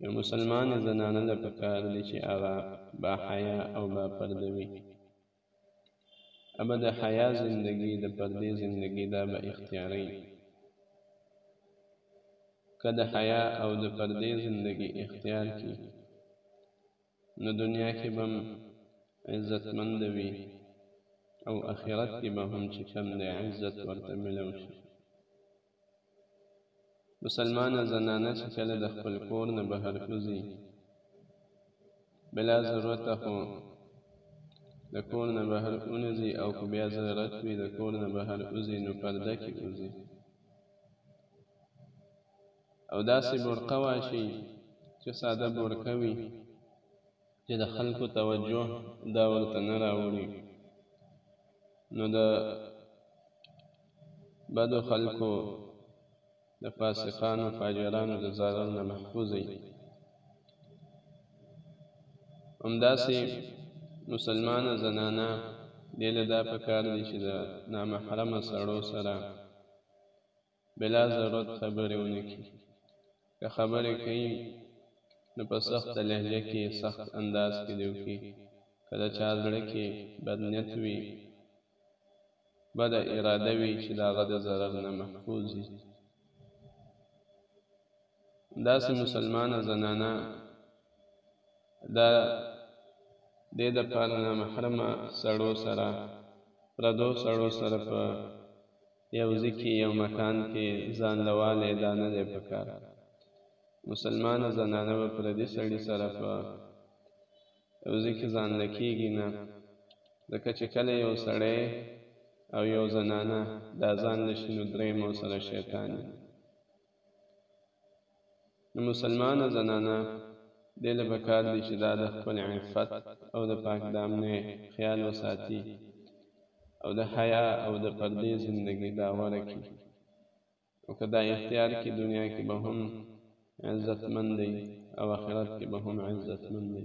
نو مسلمانې زنانه له پکار دي چې هغه با حیا او با پرده وي ابه د حیا زندگی د پردې زندگی دا به اختیاري که د حیا او د پردې زندگی اختیار کی نو دنیا کې بم عزتمند وي او اخرت کې به هم چې کم د عزت ورته ملو شي مسلمانه زنانه چې کله د خپل کور نه بهر وځي بلا ضرورت خو د کور نه بهر اونځي او که بیا ضرورت وي د کور نه بهر وځي نو پرده کې وځي او داسې برقه واشي چې ساده برقه وي چې د خلکو توجه دا ورته نه راوړي نو د بدو خلکو د فاسقانو فاجرانو د ضرر نه محفوظ وي همداسې مسلمانه زنانه دې له دا پکار دي چې د نامحرمه سړو سره بلا ضرورت خبرې ونه کړي که خبرې کوي نو په سخته لهجه کې سخت انداز کې دې وکړي که د چا زړه کې بد نیت وي بده اراده وي چې د هغه د ضرر نه محفوظ وي داسې مسلمانه زنانه د دې د پاره نامحرمه سړو سره پردو سړو سره په یو ځي کې یو مکان کې ځان له والی دا نه دی پکار مسلمانه زنانه به پردي سړي سره په یو ځي کې ځان له کیږي نه ځکه چې کله یو سړی او یو زنانه دا ځان له شي نو درې مو سره شیطان نو مسلمانه زنانه دې له پکار دي چې دا د خپل عفت او د پاک دامنۍ خیال وساتي او د حیا او د پردې زندګي دا غوره کړي او که دا اختیار کې دنیا کې به هم عزتمن دی او آخرت کې به هم عزتمن دی